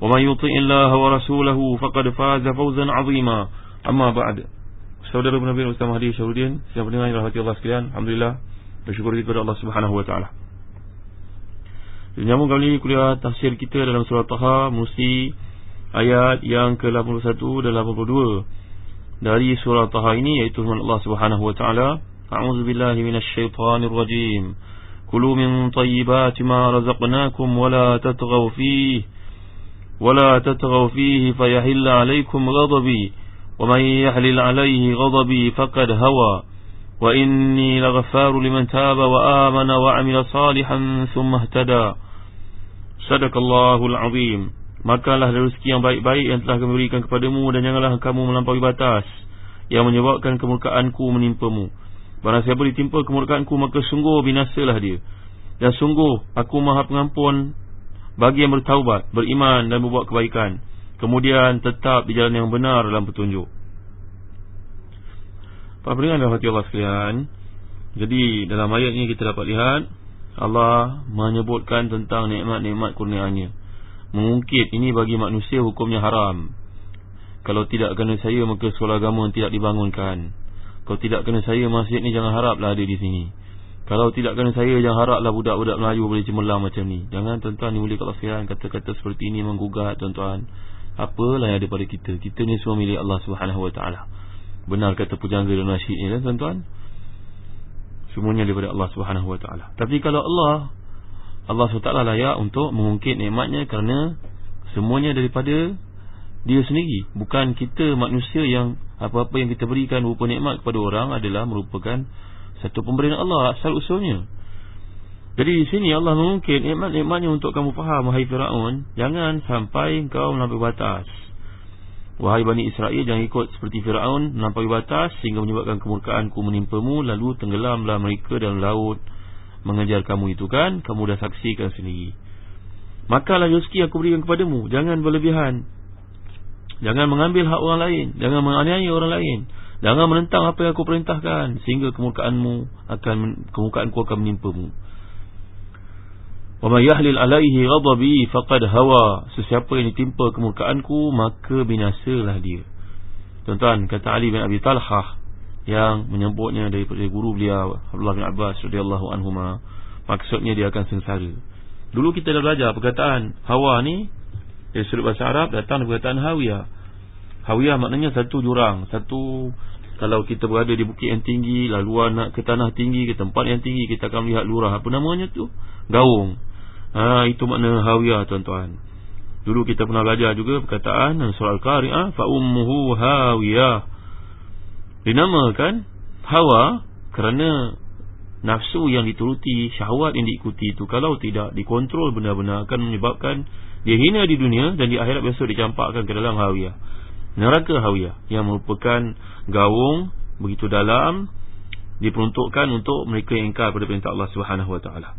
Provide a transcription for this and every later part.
ومن يطع الله ورسوله فقد فاز فوزا عظيما أما بعد Saudara Nabi Ustaz Mahdi Syarudin Siapa dengar yang rahmati Allah sekalian Alhamdulillah Bersyukur kepada Allah Subhanahu Wa Taala. Menyambung kali ini kuliah tafsir kita dalam surah Taha Musi ayat yang ke-81 dan 82 Dari surah Taha ini iaitu firman Allah Subhanahu Wa Taala. A'udzu billahi minasy syaithanir rajim Kulu min tayyibati ma razaqnakum wa la tatghaw fihi ولا تتغوا فيه فيحل عليكم غضبي ومن يحلل عليه غضبي فقد هوى وإني لغفار لمن تاب وآمن وعمل صالحا ثم اهتدى صدق الله العظيم Makalah rezeki yang baik-baik yang telah kami berikan kepadamu Dan janganlah kamu melampaui batas Yang menyebabkan kemurkaanku menimpamu Barang siapa ditimpa kemurkaanku Maka sungguh binasalah dia Dan sungguh aku maha pengampun bagi yang bertaubat, beriman dan membuat kebaikan kemudian tetap di jalan yang benar dalam petunjuk. Para pendengar dan hati Allah sekalian Jadi dalam ayat ini kita dapat lihat Allah menyebutkan tentang nikmat-nikmat kurnianya Mengungkit ini bagi manusia hukumnya haram. Kalau tidak kena saya maka sekolah agama tidak dibangunkan. Kalau tidak kena saya masjid ni jangan haraplah ada di sini kalau tidak kena saya Jangan haraplah budak-budak Melayu Boleh cemerlang macam ni. Jangan tuan-tuan ni boleh kalau sekalian Kata-kata seperti ini menggugat tuan-tuan. Apalah yang ada pada kita? Kita ni semua milik Allah SWT Benar kata pujangga dan nasyid ni tuan-tuan. Semuanya daripada Allah SWT Tapi kalau Allah Allah SWT layak untuk mengungkit nikmatnya Kerana semuanya daripada Dia sendiri. Bukan kita manusia yang Apa-apa yang kita berikan Rupa nikmat kepada orang adalah merupakan satu pemberian Allah asal usulnya. Jadi di sini Allah mengungkit nikmat-nikmatnya untuk kamu faham Wahai Fir'aun. Jangan sampai kau melampaui batas. Wahai Bani Israel jangan ikut seperti Fir'aun Melampaui batas sehingga menyebabkan kemurkaanku menimpamu Lalu tenggelamlah mereka dalam laut Mengejar kamu itu kan? Kamu dah saksikan sendiri. Makalah rezeki aku berikan kepadamu. Jangan berlebihan. Jangan mengambil hak orang lain. Jangan menganiaya orang lain Jangan menentang apa yang aku perintahkan Sehingga kemurkaanmu akan Kemurkaanku akan menimpamu. Wa ma yahlil alaihi ghadabi faqad hawa. Sesiapa yang ditimpa kemurkaanku Maka binasalah dia. Tuan-tuan kata Ali bin Abi Talhah Yang menyebutnya daripada guru beliau Abdullah bin Abbas radhiyallahu anhuma Maksudnya dia akan sengsara. Dulu kita dah belajar perkataan Hawa ni Dari sudut bahasa Arab datang dari perkataan Hawiyah Hawiyah maknanya satu jurang. Satu Kalau kita berada di bukit yang tinggi Lalu nak ke tanah tinggi Ke tempat yang tinggi Kita akan melihat lurah. Apa namanya tu? Gaung. Ha, Itu makna Hawiyah tuan-tuan. Dulu kita pernah belajar juga Perkataan Surah Al-Qari'ah Fa'ummuhu Hawiyah Dinamakan Hawa Kerana Nafsu yang dituruti Syahwat yang diikuti itu. Kalau tidak dikontrol benar-benar Akan menyebabkan Dia hina di dunia Dan di akhirat besok dicampakkan ke dalam Hawiyah neraka hawiyah yang merupakan gaung begitu dalam diperuntukkan untuk mereka yang ingkar pada perintah Allah Subhanahu wa taala.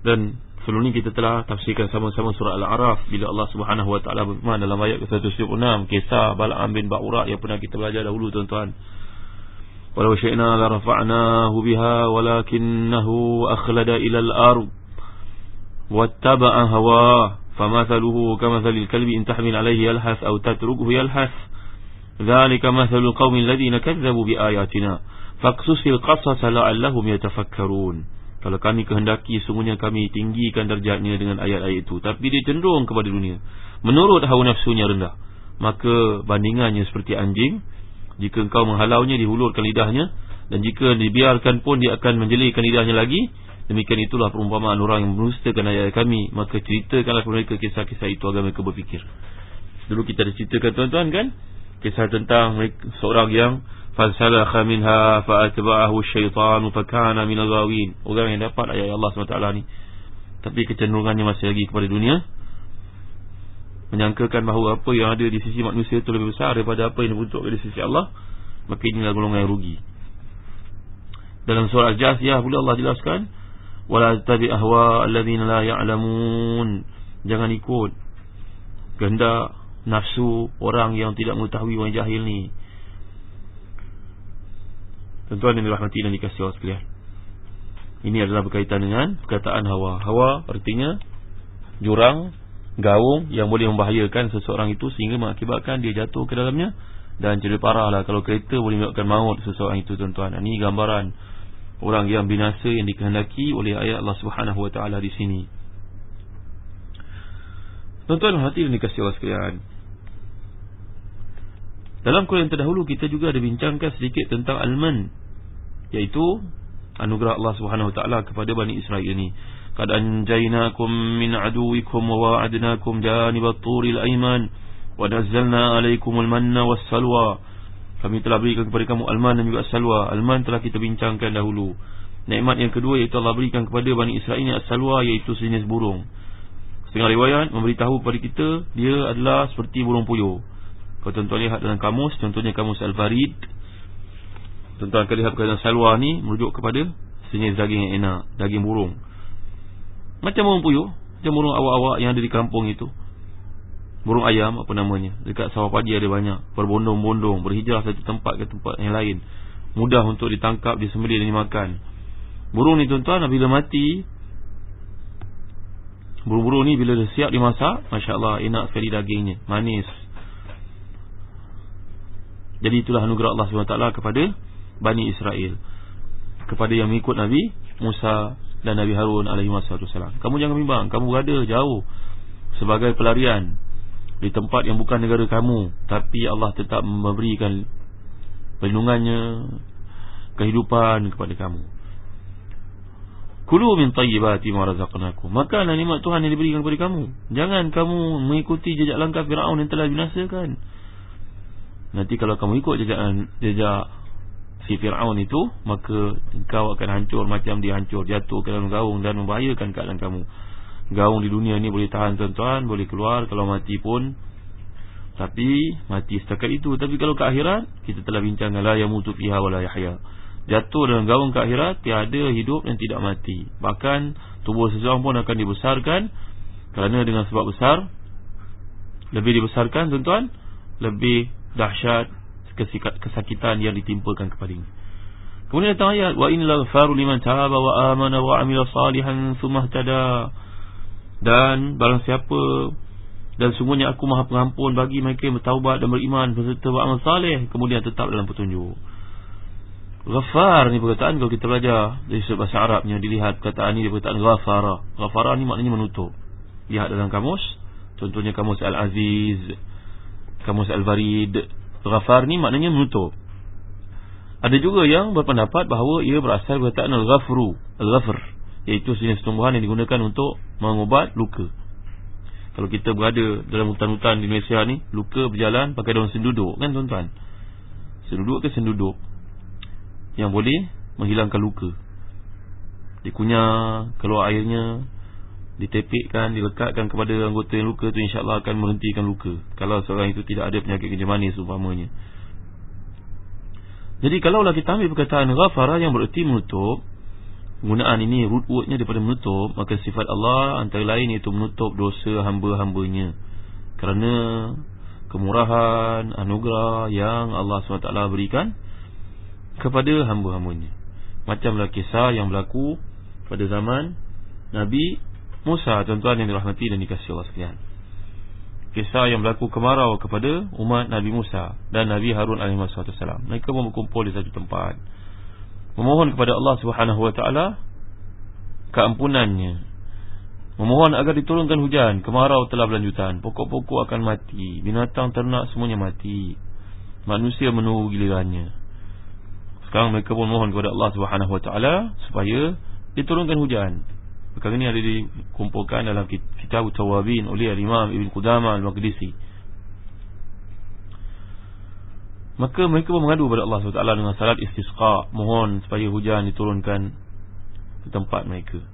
Dan sebelum ini kita telah tafsirkan sama-sama surah Al-A'raf bila Allah Subhanahu wa taala berfirman dalam ayat ke-176 kisah Bal'am bin Ba'ura yang pernah kita belajar dahulu tuan-tuan. Walau syi'na la rafa'nahu biha walakinnahu akhlada ila al-ard wattaba'a hawaa فمثله كمثل الكلب إن تحمل عليه يلحث أو تتركه يلحث ذلك مثل القوم الذين كذبوا بآياتنا فاقصص القصص لعلهم يتفكرون Kalau kami kehendaki sungguhnya kami tinggikan darjatnya dengan ayat-ayat itu Tapi dia cenderung kepada dunia Menurut hawa nafsunya rendah Maka bandingannya seperti anjing Jika engkau menghalaunya dihulurkan lidahnya Dan jika dibiarkan pun dia akan menjelikan lidahnya lagi Demikian itulah perumpamaan orang yang menustakan ayat kami. Maka ceritakanlah kepada mereka kisah-kisah itu agar mereka berfikir. Dulu kita ada ceritakan tuan-tuan kan? Kisah tentang seorang yang fasalakha minha fa'atba'ahu syaitan fakana min al-ghawin orang yang dapat ayat Allah SWT ni. Tapi kecenderungannya masih lagi kepada dunia. Menyangkakan bahawa apa yang ada di sisi manusia itu lebih besar daripada apa yang dibutuhkan di sisi Allah maka inilah golongan yang rugi. Dalam surah Al-Jasiyah pula Allah jelaskan wala tabi ahwa alladhina la ya'lamun. Jangan ikut kehendak nafsu orang yang tidak mengetahui orang jahil ni. Tuan-tuan yang dirahmati dan dikasih Allah sekalian. Ini adalah berkaitan dengan perkataan hawa. Hawa artinya Jurang, gaung yang boleh membahayakan seseorang itu Sehingga mengakibatkan dia jatuh ke dalamnya Dan jadi parah lah kalau kereta boleh menyebabkan maut seseorang itu tuan-tuan. Ini gambaran orang yang binasa yang dikehendaki oleh ayat Allah Subhanahu SWT di sini Tuan-tuan hati dan dikasih Allah sekalian dalam Quran terdahulu kita juga ada bincangkan sedikit tentang Al-Man Iaitu anugerah Allah Subhanahu Wa Taala kepada Bani Israel ini. Qad anjaynakum min aduwikum wa wa'adnakum janibat turil ayman wa nazzalna alaikumul manna was salwa. Kami telah berikan kepada kamu alman dan juga salwa. Alman telah kita bincangkan dahulu. Nikmat yang kedua iaitu Allah berikan kepada Bani Israel ini as-salwa iaitu sejenis burung. Setengah riwayat memberitahu kepada kita dia adalah seperti burung puyuh. Kalau tuan-tuan lihat dalam kamus, contohnya kamus Al-Farid Tuan-tuan akan lihat perkataan salwa ni Merujuk kepada sejenis daging yang enak Daging burung Macam burung puyuh Macam burung awak-awak yang ada di kampung itu Burung ayam apa namanya Dekat sawah padi ada banyak. Berbondong-bondong Berhijrah satu tempat ke tempat yang lain. Mudah untuk ditangkap, disembelih dan dimakan. Burung ni tuan-tuan bila mati Burung-burung ni bila dah siap dimasak Masya Allah enak sekali dagingnya. Manis. Jadi itulah anugerah Allah SWT kepada Bani Israel. Kepada yang mengikut Nabi Musa dan Nabi Harun alaihi wasallam. Kamu jangan bimbang, kamu berada jauh sebagai pelarian di tempat yang bukan negara kamu, tapi Allah tetap memberikan perlindungannya, kehidupan kepada kamu. Kulu min tayyibati ma razaqnakum. Makanlah nikmat Tuhan yang diberikan kepada kamu. Jangan kamu mengikuti jejak langkah Firaun yang telah binasakan. Nanti kalau kamu ikut jejak jejak si Fir'aun itu Maka engkau akan hancur macam dia hancur Jatuh ke dalam gaung dan membahayakan keadaan kamu Gaung di dunia ini boleh tahan tuan-tuan. Boleh keluar kalau mati pun. Tapi mati setakat itu. Tapi kalau ke akhirat Kita telah bincang La yamutu fiha wa la yahya. Jatuh dalam gaung ke akhirat Tiada hidup dan tidak mati. Bahkan tubuh seseorang pun akan dibesarkan. Kerana dengan sebab besar Lebih dibesarkan tuan-tuan Lebih dahsyat kesakitan yang ditimpakan kepadanya. Kemudian datang ayat wa innal ghafaru liman taba wa amana wa amila salihan tsumma tada. Dan barang siapa dan sungguhnya aku Maha Pengampun bagi mereka yang bertaubat dan beriman berserta beramal saleh kemudian tetap dalam petunjuk. Ghafar ni perkataan kalau kita belajar dari sudut bahasa Arabnya dilihat perkataan ini perkataan ghafara. Ghafara ni maknanya menutup. Lihat dalam kamus, contohnya kamus Al-Aziz, kamus Al-Varid, Ghafar ni maknanya menutup Ada juga yang berpendapat bahawa Ia berasal perkataan Al-Ghafru Al-Ghafr Iaitu sejenis tumbuhan yang digunakan untuk Mengubat luka. Kalau kita berada dalam hutan-hutan di Malaysia ni Luka berjalan pakai daun senduduk Kan tuan-tuan? Senduduk ke senduduk? Yang boleh menghilangkan luka. Dikunyah Keluar airnya ditepikkan, dilekatkan kepada anggota yang luka itu insyaAllah akan menghentikan luka. Kalau seorang itu tidak ada penyakit kencing manis umpamanya. Jadi kalaulah kita ambil perkataan ghafara yang bererti menutup penggunaan ini root wordnya daripada menutup maka sifat Allah antara lain itu menutup dosa hamba-hambanya kerana kemurahan, anugerah yang Allah SWT berikan kepada hamba-hambanya macamlah kisah yang berlaku pada zaman Nabi Musa tuan-tuan yang dirahmati dan dikasihi Allah sekalian. Kisah yang berlaku kemarau kepada umat Nabi Musa dan Nabi Harun wasallam. Mereka berkumpul di satu tempat. Memohon kepada Allah Subhanahu wa taala keampunannya. Memohon agar diturunkan hujan. Kemarau telah berlanjutan. Pokok-pokok akan mati. Binatang ternak semuanya mati. Manusia menunggu gilirannya. Sekarang mereka pun mohon kepada Allah Subhanahu Wa Taala Supaya diturunkan hujan. Perkara ini ada dikumpulkan dalam kitab Tawabin oleh Imam Ibn Qudama Al-Maqdisi Maka mereka pun mengadu kepada Allah SWT dengan salat istisqa Mohon supaya hujan diturunkan ke tempat mereka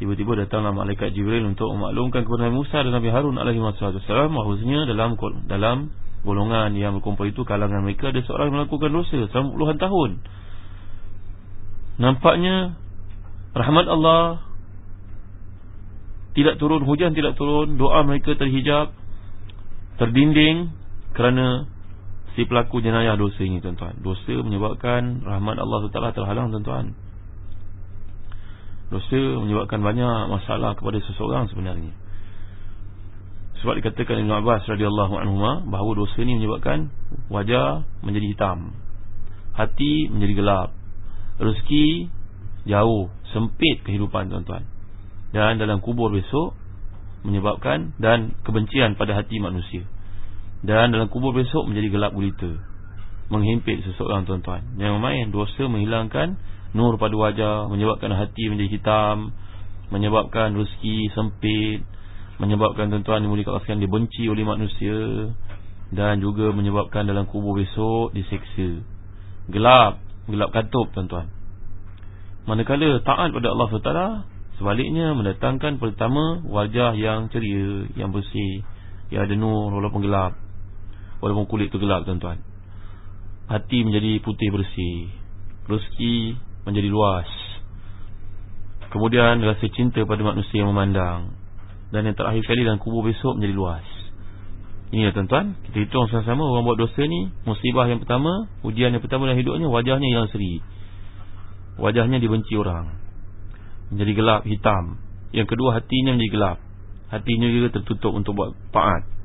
Tiba-tiba datanglah malaikat Jibril untuk memaklumkan kepada Nabi Musa dan Nabi Harun alaihi wasallam bahawasanya dalam dalam golongan yang berkumpul itu kalangan mereka ada seorang yang melakukan dosa selama puluhan tahun. Nampaknya rahmat Allah tidak turun hujan tidak turun doa mereka terhijab terdinding kerana si pelaku jenayah dosa ini tuan-tuan. Dosa menyebabkan rahmat Allah Taala terhalang tuan-tuan. Dosa menyebabkan banyak masalah kepada seseorang sebenarnya Sebab dikatakan Ibn Abbas radhiyallahu anhu bahawa dosa ini menyebabkan wajah menjadi hitam Hati menjadi gelap Rezeki jauh, sempit kehidupan tuan-tuan Dan dalam kubur besok menyebabkan dan kebencian pada hati manusia Dan dalam kubur besok menjadi gelap gulita. Menghimpit seseorang tuan-tuan. Yang main dosa menghilangkan nur pada wajah menyebabkan hati menjadi hitam menyebabkan rezeki sempit menyebabkan tuan-tuan dimuliakan sekalian dibenci oleh manusia dan juga menyebabkan dalam kubur besok diseksa. Gelap gelap katup tuan-tuan. Manakala taat pada Allah SWT sebaliknya mendatangkan pertama wajah yang ceria yang bersih. Yang ada nur walaupun gelap walaupun kulit tu gelap tuan-tuan. Hati menjadi putih bersih. Rezeki menjadi luas. Kemudian rasa cinta pada manusia yang memandang. Dan yang terakhir kali dalam kubur besok menjadi luas. Ini ya tuan-tuan. Kita hitung sama-sama. Orang buat dosa ni Musibah yang pertama Ujian yang pertama dalam hidupnya Wajahnya yang seri. Wajahnya dibenci orang. Menjadi gelap, hitam. Yang kedua hatinya menjadi gelap. Hatinya juga tertutup untuk buat taat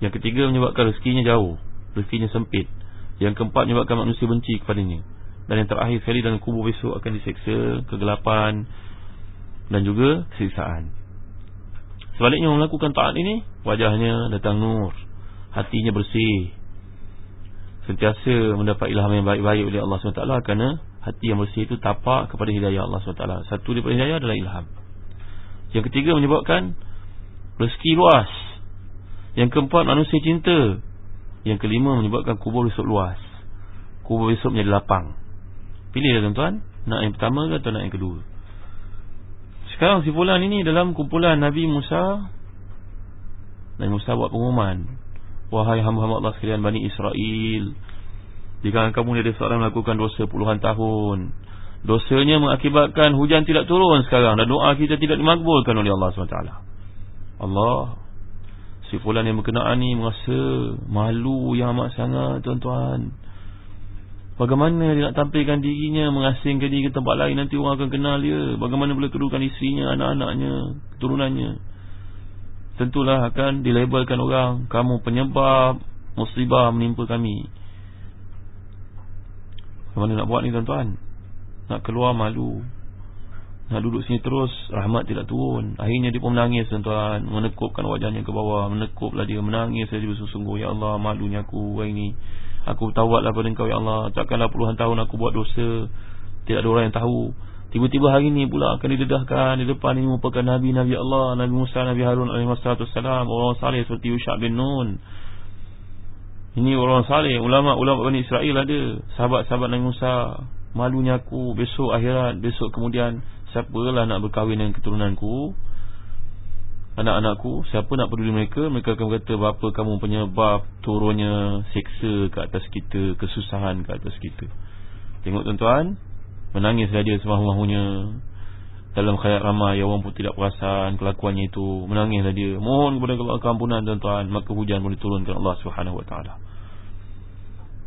Yang ketiga menyebabkan rezekinya jauh Rezekinya sempit. Yang keempat menyebabkan manusia benci kepadanya. Dan yang terakhir sekali dalam kubur besok akan diseksa Kegelapan Dan juga kesiksaan. Sebaliknya melakukan taat ini Wajahnya datang nur Hatinya bersih. Sentiasa mendapat ilham yang baik-baik oleh Allah SWT Kerana hati yang bersih itu tapak kepada hidayah Allah SWT. Satu daripada hidayah adalah ilham. Yang ketiga menyebabkan Rezeki luas Yang keempat manusia cinta. Yang kelima menyebabkan kubur besok luas. Kubur besok menjadi lapang. Pilihlah tuan-tuan. Nak yang pertama ke atau nak yang kedua? Sekarang si fulan ini dalam kumpulan Nabi Musa. Nabi Musa buat pengumuman. Wahai hamba-hamba Allah sekalian Bani Israel. Kalangan kamu ada seorang melakukan dosa puluhan tahun Dosanya mengakibatkan hujan tidak turun sekarang Dan doa kita tidak dimakbulkan oleh Allah SWT. Allah Si fulan yang berkenaan ni merasa malu yang amat sangat tuan-tuan. Bagaimana dia nak tampilkan dirinya Mengasingkan diri ke tempat lain Nanti orang akan kenal dia. Bagaimana boleh kedudukan isinya Anak-anaknya Keturunannya. Tentulah akan dilabelkan orang Kamu penyebab Musibah menimpa kami. Bagaimana nak buat ni tuan-tuan? Nak keluar malu Nak duduk sini terus Rahmat tidak turun. Akhirnya dia pun menangis tuan-tuan. Menekupkan wajahnya ke bawah. Menekuplah dia. Menangis. Saya bersungguh Ya Allah malunya aku Hari ini. Aku tawaklah pada engkau ya Allah. Takkanlah puluhan tahun aku buat dosa. Tidak ada orang yang tahu. Tiba-tiba hari ini pula akan didedahkan Di depan ini merupakan Nabi-Nabi Allah. Nabi Musa, Nabi Harun alaihissalam Orang salih seperti Yushab bin Nun. Ini orang salih. Ulama-ulama Bani Israel ada. Sahabat-sahabat Nabi Musa Malunya aku. Besok akhirat Besok kemudian Siapalah nak berkahwin dengan keturunanku? Anak-anakku Siapa nak peduli mereka? Mereka akan berkata Bapa kamu penyebab Turunnya seksa ke atas kita Kesusahan ke atas kita. Tengok tuan-tuan Menangislah dia semahu-mahunya. Dalam khayat ramai Orang pun tidak perasan Kelakuannya itu. Menangislah dia. Mohon kepada Allah keampunan tuan-tuan Maka hujan boleh turunkan Allah SWT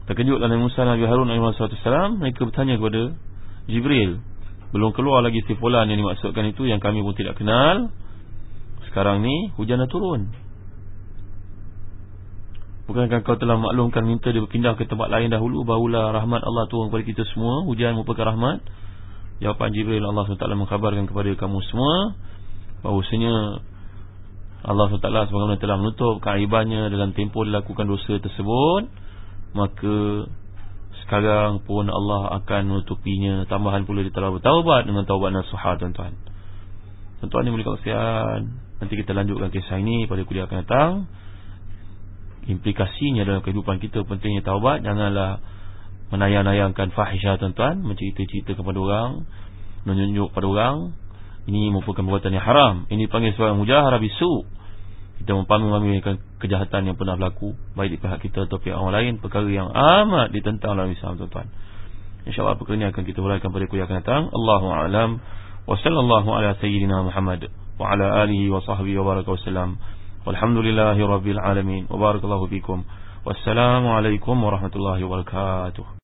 Terkejut dalam Musa Nabi Harun SAW Mereka bertanya kepada Jibril Belum keluar lagi si fulan yang dimaksudkan itu Yang kami pun tidak kenal sekarang ni hujan dah turun. Bukankah kau telah maklumkan Minta dia berpindah ke tempat lain dahulu? Barulah rahmat Allah turun kepada kita semua. Hujan merupakan rahmat. Jawapan Jibril Allah SWT mengkhabarkan kepada kamu semua Bahawasanya Allah SWT sebagaimana telah menutup keaibannya Dalam tempoh dilakukan dosa tersebut Maka Sekarang pun Allah akan menutupinya. Tambahan pula dia telah bertaubat Dengan taubat nasuhah tuan-tuan. Tuan-tuan yang boleh kasihan. Nanti kita lanjutkan kisah ini. Pada kuliah akan datang Implikasinya dalam kehidupan kita Pentingnya taubat Janganlah menayang-nayangkan fahisyah tuan-tuan. Mencerita-cerita kepada orang menunjuk kepada orang. Ini merupakan perbuatan yang haram. Ini panggil sebagai mujaharah bisu kita mempamer-pamerkan kejahatan yang pernah berlaku baik di pihak kita atau pihak orang lain perkara yang amat ditentang dalam Islam tuan-tuan. Insyaallah perkara ini akan kita huraikan pada kuliah akan datang. Allahu a'lam. Wa sallallahu ala sayyidina Muhammad wa ala alihi wa sahbihi wa baraka wasallam walhamdulillahi rabbil alamin. Wa barakallahu fikum. Wassalamu alaikum warahmatullahi wabarakatuh